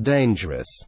dangerous.